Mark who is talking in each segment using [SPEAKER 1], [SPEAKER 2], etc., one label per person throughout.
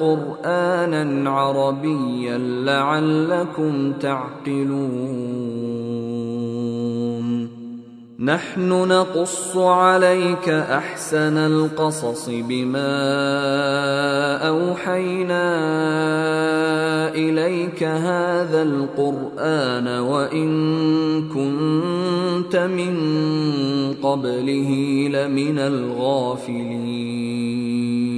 [SPEAKER 1] قرانا عربيا لعلكم تعقلون نحن نقص عليك احسن القصص بما اوحينا اليك هذا القران وان كنت من قبله لمن الغافلين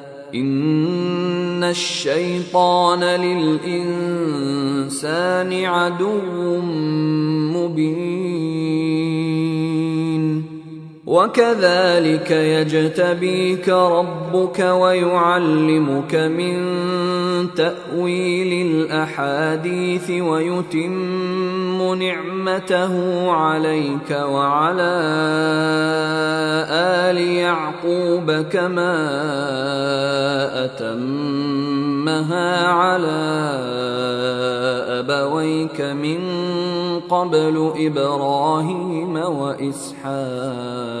[SPEAKER 1] ان الشيطان للانسان عدو مبين وكذلك يجتبيك ربك ويعلمك من تاويل الاحاديث ويتم نعمته عليك وعلى ال يعقوب كما اتمها على ابويك من قبل ابراهيم واسحاق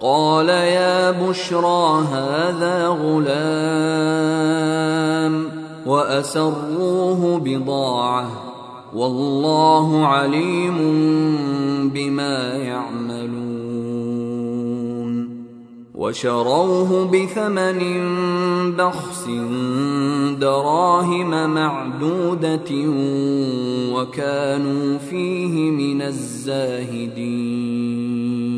[SPEAKER 1] قال يا بشرى هذا غلام واسروه بضاعه والله عليم بما يعملون وشروه بثمن بخس دراهم معدوده وكانوا فيه من الزاهدين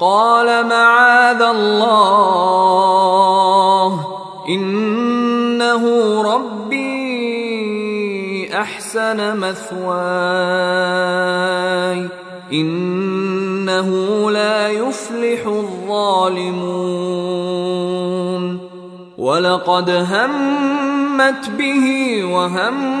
[SPEAKER 1] قال معاذ الله انه ربي احسن مثواي انه لا يفلح الظالمون ولقد همت به وهم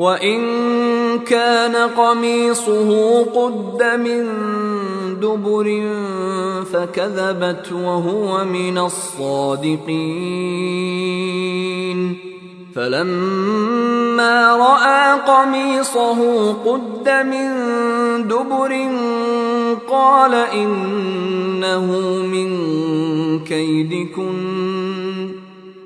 [SPEAKER 1] وان كان قميصه قد من دبر فكذبت وهو من الصادقين فلما راى قميصه قد من دبر قال انه من كيدكن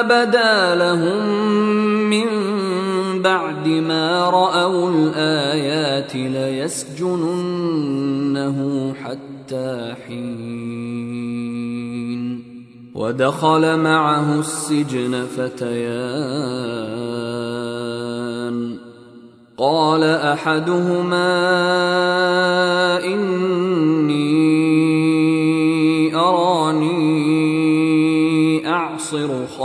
[SPEAKER 1] بدا لهم من بعد ما راوا الايات ليسجننه حتى حين ودخل معه السجن فتيان قال احدهما ان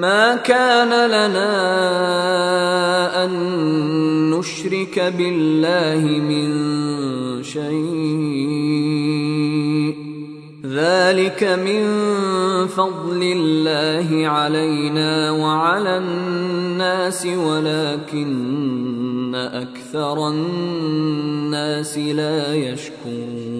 [SPEAKER 1] ما كان لنا ان نشرك بالله من شيء ذلك من فضل الله علينا وعلى الناس ولكن اكثر الناس لا يشكرون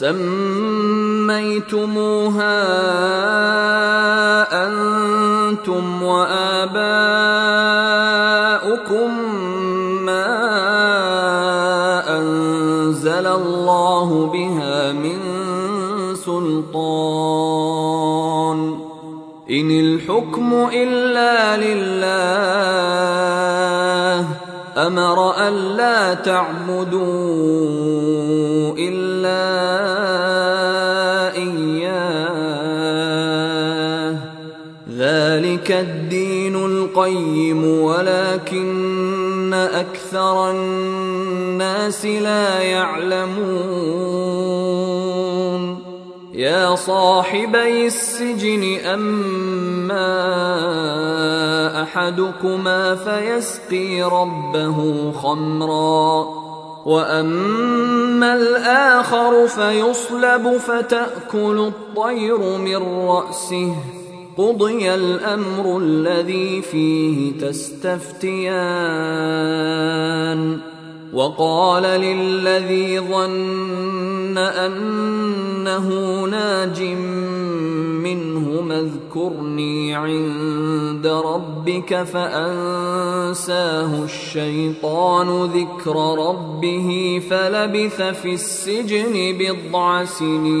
[SPEAKER 1] سميتموها انتم واباؤكم ما انزل الله بها من سلطان ان الحكم الا لله امر ان لا تعبدون ذلك الدين القيم ولكن اكثر الناس لا يعلمون يا صاحبي السجن اما احدكما فيسقي ربه خمرا واما الاخر فيصلب فتاكل الطير من راسه قضي الامر الذي فيه تستفتيان وقال للذي ظن انه ناج منهما اذكرني عند ربك فانساه الشيطان ذكر ربه فلبث في السجن بضع سنين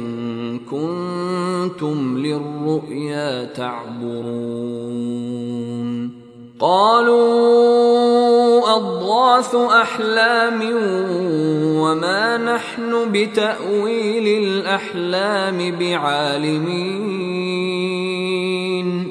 [SPEAKER 1] كنتم للرؤيا تعبرون قالوا اضغاث احلام وما نحن بتاويل الاحلام بعالمين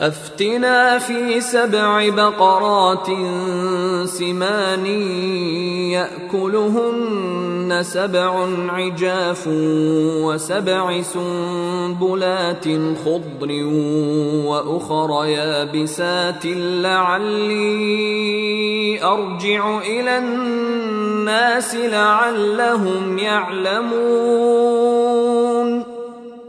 [SPEAKER 1] افتنا في سبع بقرات سمان ياكلهن سبع عجاف وسبع سنبلات خضر واخر يابسات لعلي ارجع الى الناس لعلهم يعلمون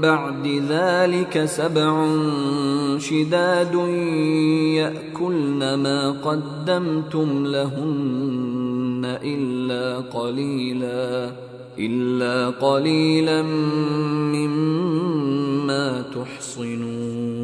[SPEAKER 1] بعد ذلك سبع شداد ياكلن ما قدمتم لهن الا قليلا الا قليلا مما تحصنون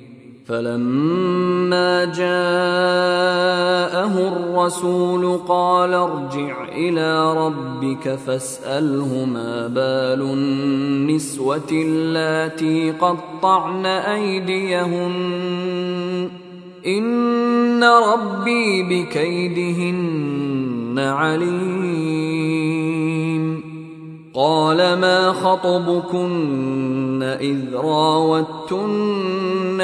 [SPEAKER 1] فلما جاءه الرسول قال ارجع الى ربك فاساله ما بال النسوه اللاتي قطعن ايديهن ان ربي بكيدهن عليم قال ما خطبكن اذ راوتن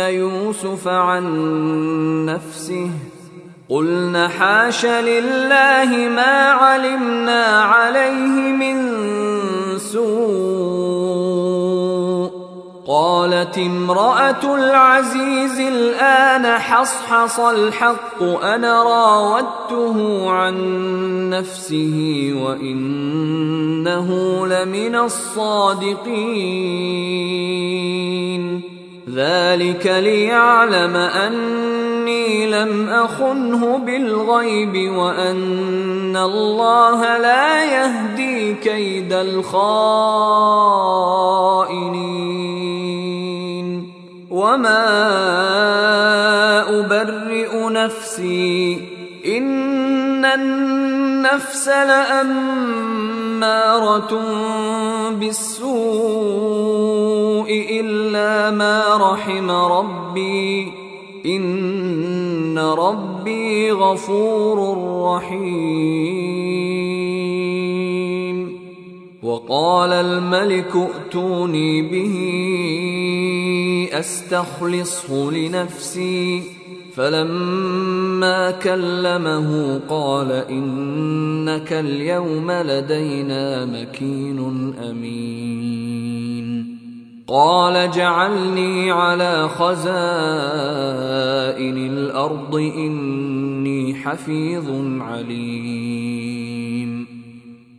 [SPEAKER 1] يوسف عن نفسه قلنا حاش لله ما علمنا عليه من سوء قالت امراه العزيز الان حصحص الحق انا راودته عن نفسه وانه لمن الصادقين ذلك ليعلم اني لم اخنه بالغيب وان الله لا يهدي كيد الخائنين وما ابرئ نفسي ان النفس لأم أمارة بالسوء إلا ما رحم ربي إن ربي غفور رحيم وقال الملك ائتوني به أستخلصه لنفسي فلما كلمه قال انك اليوم لدينا مكين امين قال جعلني على خزائن الارض اني حفيظ عليم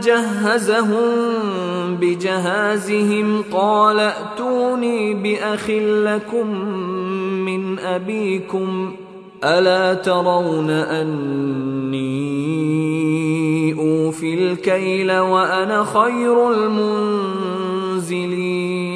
[SPEAKER 1] جهزهم بجهازهم قال ائتوني باخ لكم من ابيكم الا ترون اني اوفي الكيل وانا خير المنزلين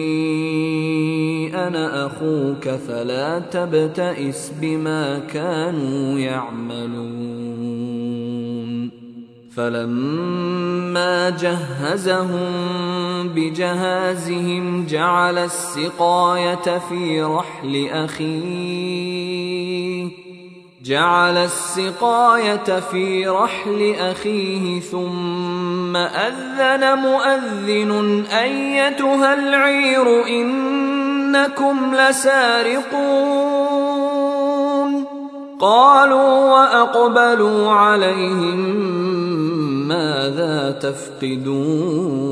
[SPEAKER 1] كان اخوك فلا تبتئس بما كانوا يعملون فلما جهزهم بجهازهم جعل السقايه في رحل اخيه جعل السقاية في رحل أخيه ثم أذن مؤذن أيتها العير إنكم لسارقون قالوا وأقبلوا عليهم ماذا تفقدون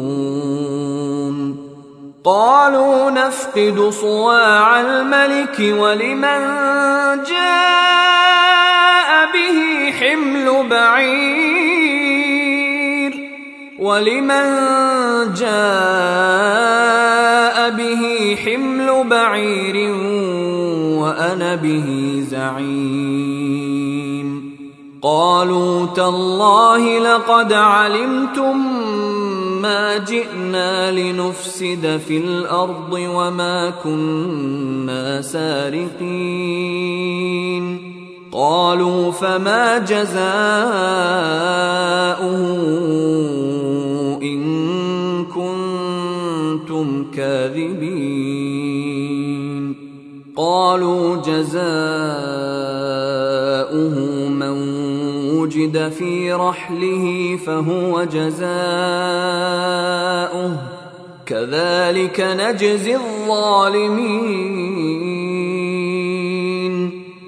[SPEAKER 1] قالوا نفقد صواع الملك ولمن جاء حمل بعير ولمن جاء به حمل بعير وانا به زعيم قالوا تالله لقد علمتم ما جئنا لنفسد في الارض وما كنا سارقين قالوا فما جزاؤه ان كنتم كاذبين قالوا جزاؤه من وجد في رحله فهو جزاؤه كذلك نجزي الظالمين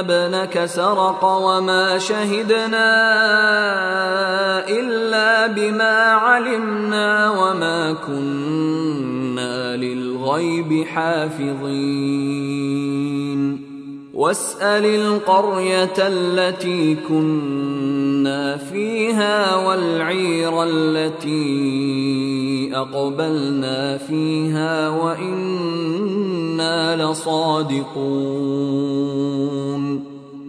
[SPEAKER 1] ابنك سرق وما شهدنا الا بما علمنا وما كنا للغيب حافظين واسال القريه التي كنا فيها والعير التي اقبلنا فيها وانا لصادقون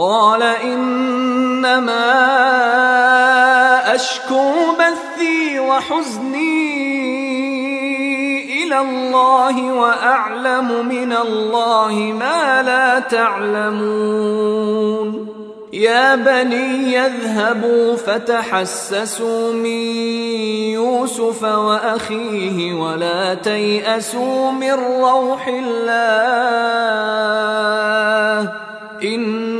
[SPEAKER 1] قال انما اشكو بثي وحزني الى الله واعلم من الله ما لا تعلمون يا بني يذهبوا فتحسسوا من يوسف واخيه ولا تياسوا من روح الله إن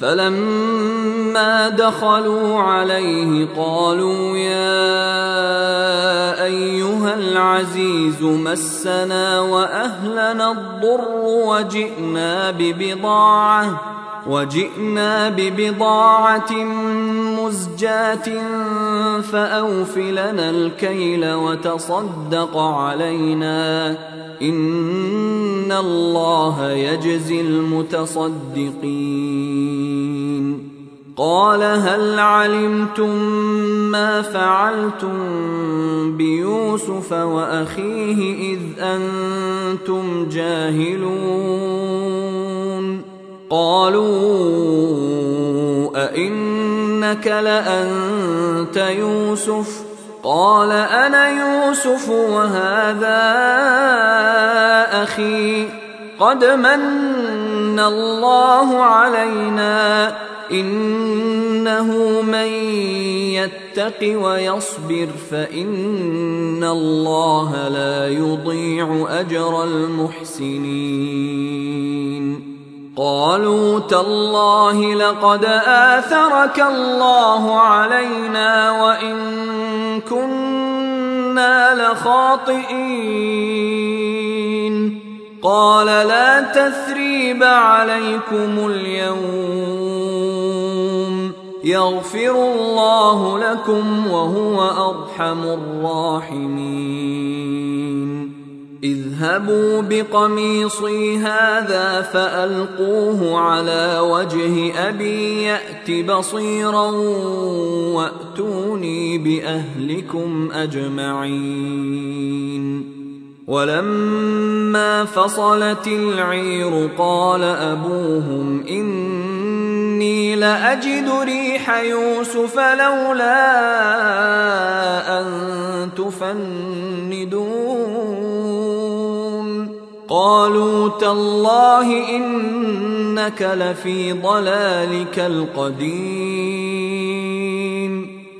[SPEAKER 1] فلما دخلوا عليه قالوا يا ايها العزيز مسنا واهلنا الضر وجئنا ببضاعه وجئنا ببضاعة مزجاة فأوف لنا الكيل وتصدق علينا إن الله يجزي المتصدقين الظالمين قال هل علمتم ما فعلتم بيوسف واخيه اذ انتم جاهلون قالوا أئنك لأنت يوسف قال أنا يوسف وهذا أخي قد من من الله علينا انه من يتق ويصبر فان الله لا يضيع اجر المحسنين قالوا تالله لقد اثرك الله علينا وان كنا لخاطئين قال لا تثريب عليكم اليوم يغفر الله لكم وهو ارحم الراحمين اذهبوا بقميصي هذا فالقوه على وجه ابي يات بصيرا واتوني باهلكم اجمعين ولما فصلت العير قال ابوهم اني لاجد ريح يوسف لولا ان تفندون قالوا تالله انك لفي ضلالك القديم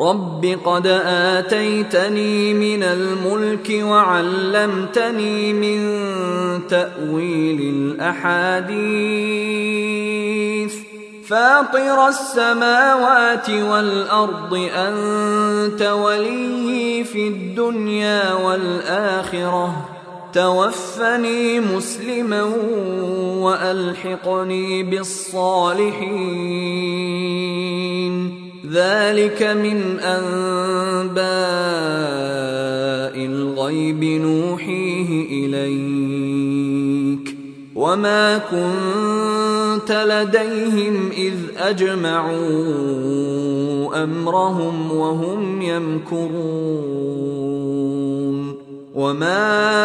[SPEAKER 1] رب قد اتيتني من الملك وعلمتني من تاويل الاحاديث فاطر السماوات والارض انت ولي في الدنيا والاخره توفني مسلما والحقني بالصالحين ذلك من انباء الغيب نوحيه اليك وما كنت لديهم اذ اجمعوا امرهم وهم يمكرون وما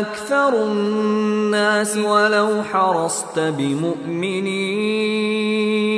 [SPEAKER 1] اكثر الناس ولو حرصت بمؤمنين